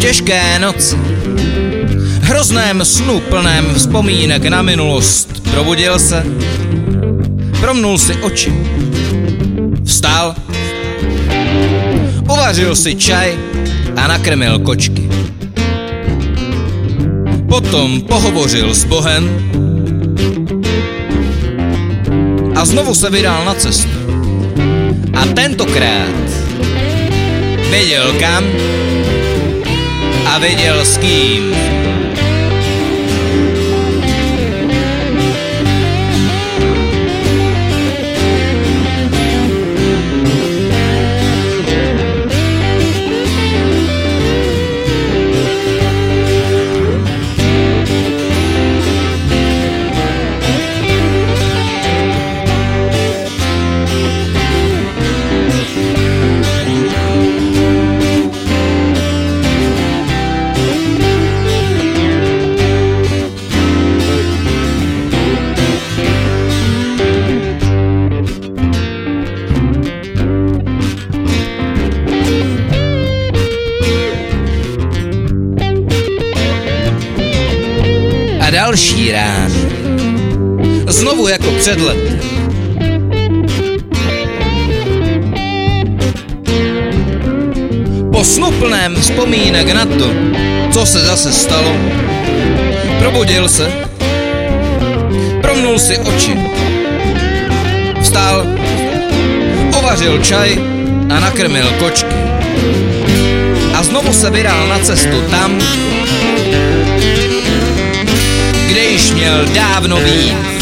těžké noci. Hrozném snu plném vzpomínek na minulost probudil se, promnul si oči, vstál, uvařil si čaj a nakrmil kočky. Potom pohovořil s Bohem a znovu se vydal na cestu. A tentokrát věděl kam a věděl s kým. Další rán. Znovu jako před lety. Po snu plném vzpomínek na to, co se zase stalo, probudil se, promnul si oči, vstál, ovařil čaj a nakrmil kočky. A znovu se vydal na cestu tam, měl dávno být.